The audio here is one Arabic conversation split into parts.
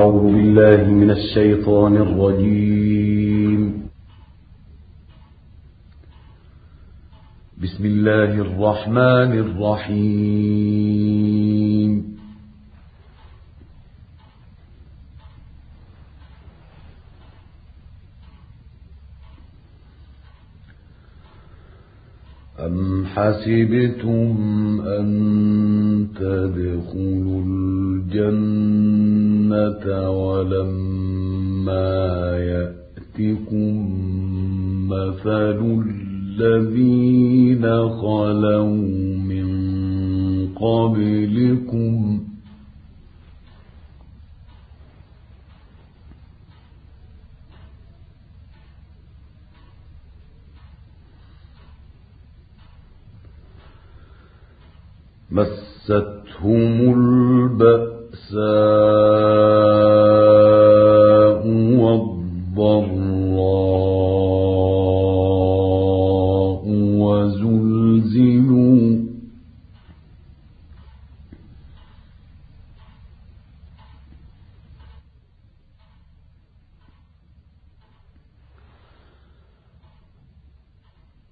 أعوذ بالله من الشيطان الرجيم. بسم الله الرحمن الرحيم. أم حسبتم أن تدخلوا الجنة ولما يأتكم مثل الذين خلوا من قبلكم مستهم البأساء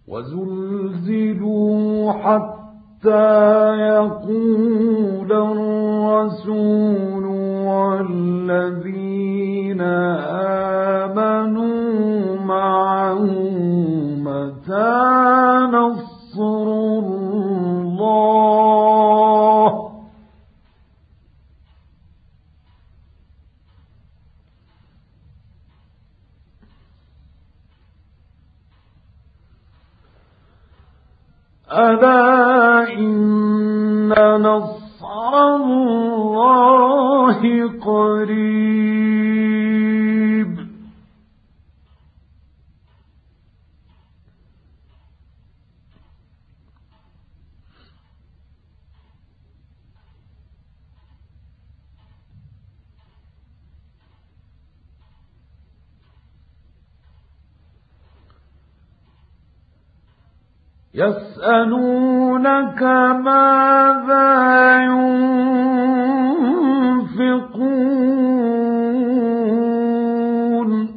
وزلزلوا حتى يقول الرسول ألا إن نصر الله قريب يسألونك ماذا ينفقون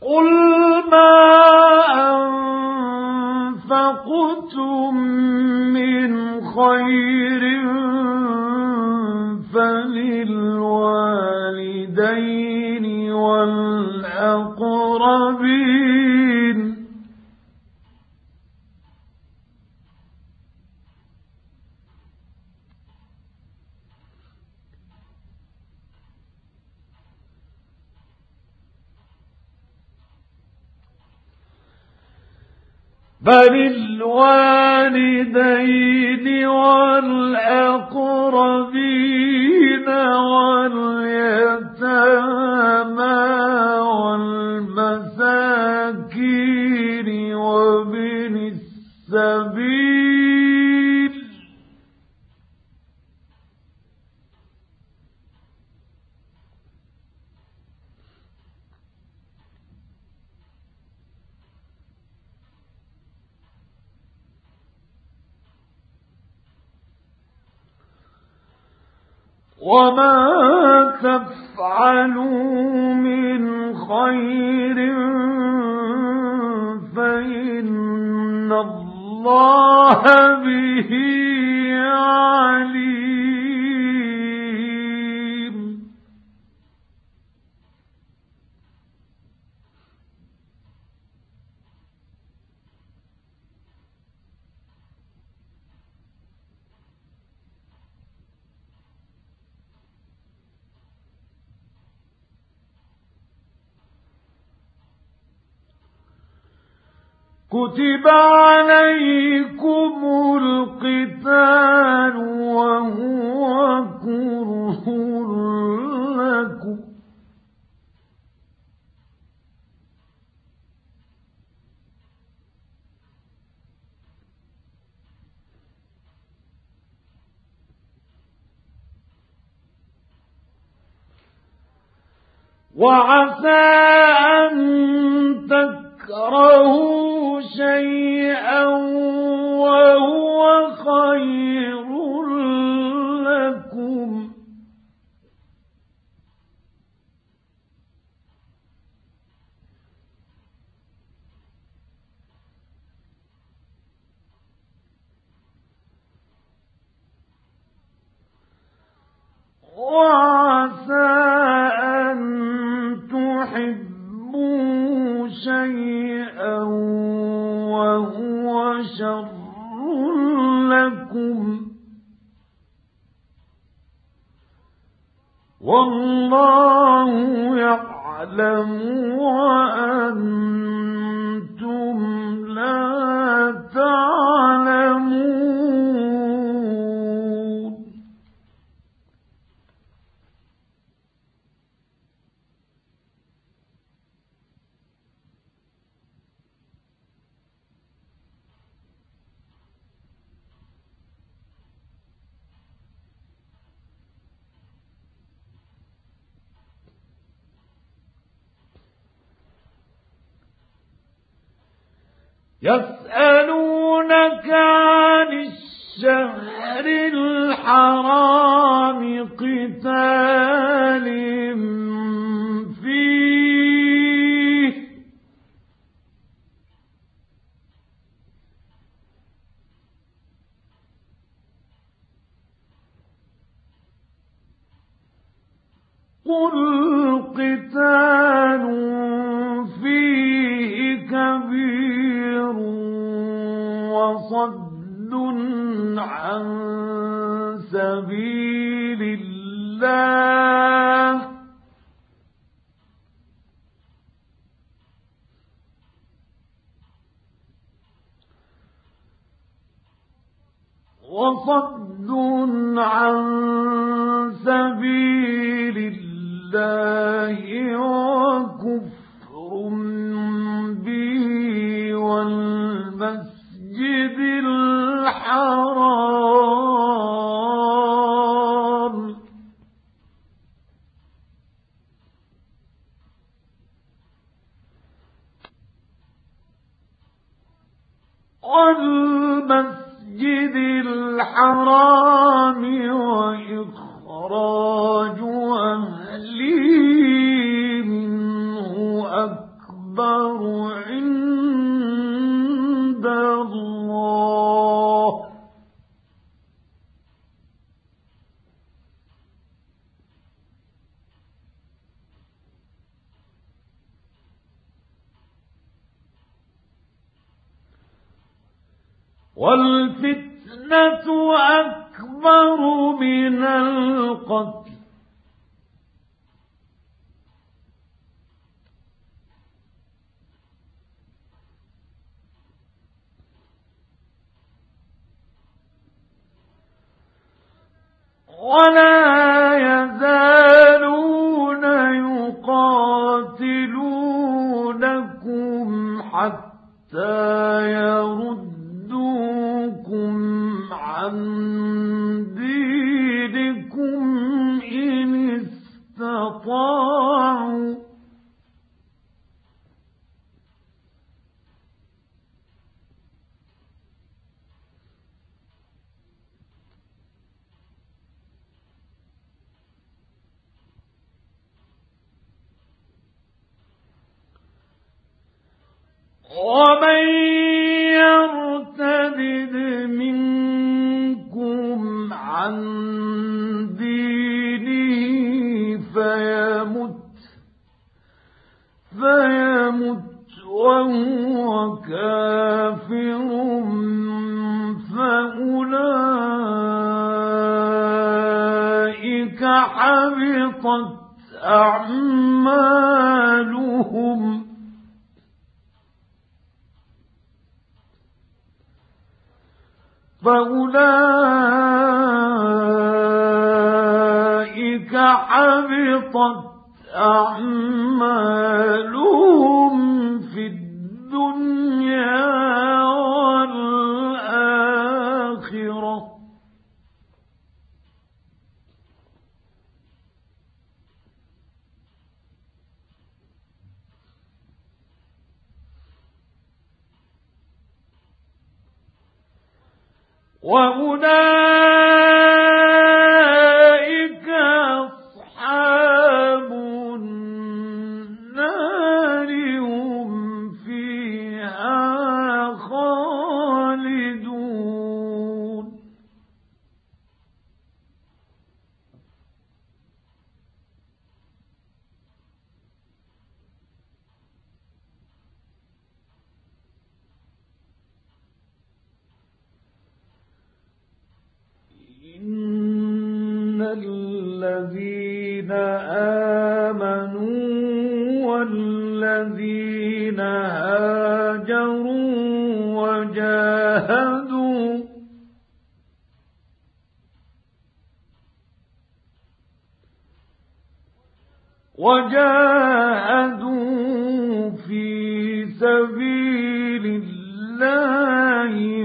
قل خير بل الوالدين والأقربين واليتامى وما تفعلوا من خير فإن الله به كتب عليكم القتال وهو كره لكم. وعسى أن تكرهوا شيئا وهو خير لكم. وعسى يسألونك عن الشهر الحرام قتال فيه. قل قتال وصد عن سبيل الله وكفر به والمسجد الحرام. والمسجد الحرام وإخراج أهله منه أكبر والفتنة أكبر من القتل. ولا ومن يرتد منكم عن دينه فيمت فيمت وهو كافر فأولئك حبطت أعمالهم. فأولئك حبطت أعمالهم. وأولئك وجاهدوا في سبيل الله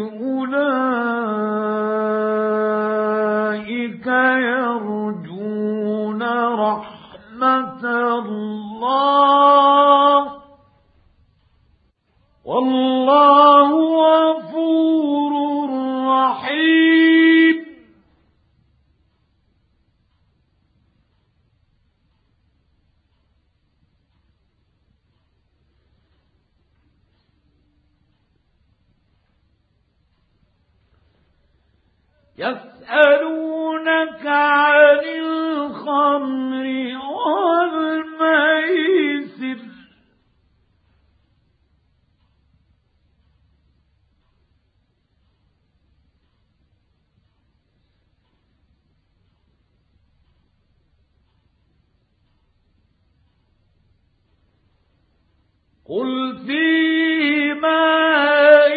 قل فيهما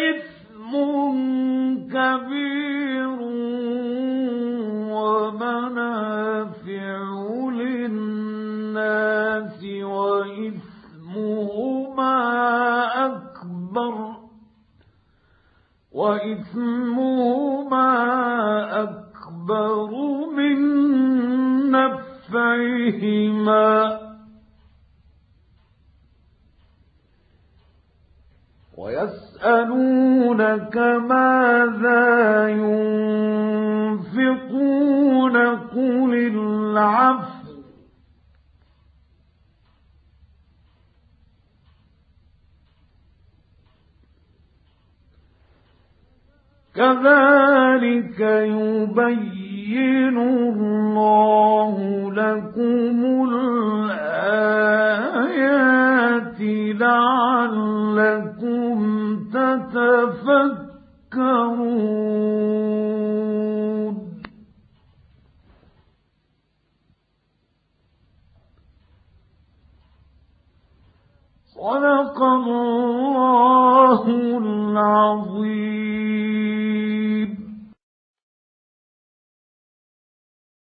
إثم كبير ومنافع للناس وإثمهما أكبر وإثمهما أكبر من نفعهما ويسألونك ماذا ينفقون قل العفو. كذلك يبين الله لكم الآيات لعلكم تتفكرون صدق الله العظيم.